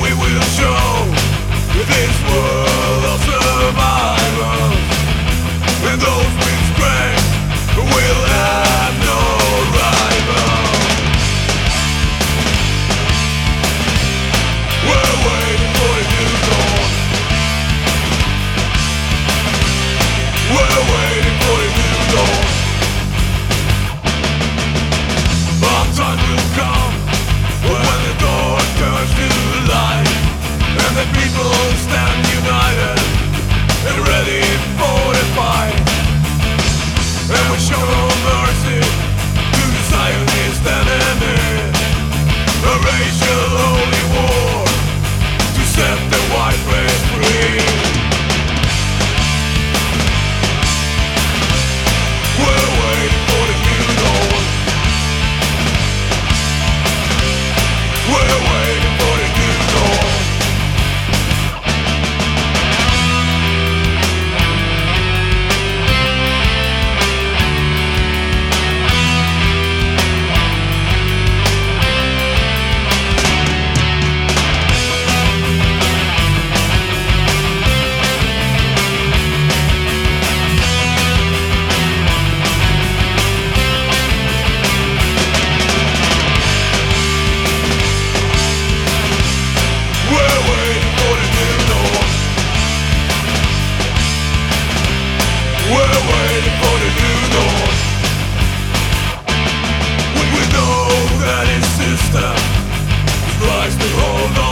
we will show this world. Christ, behold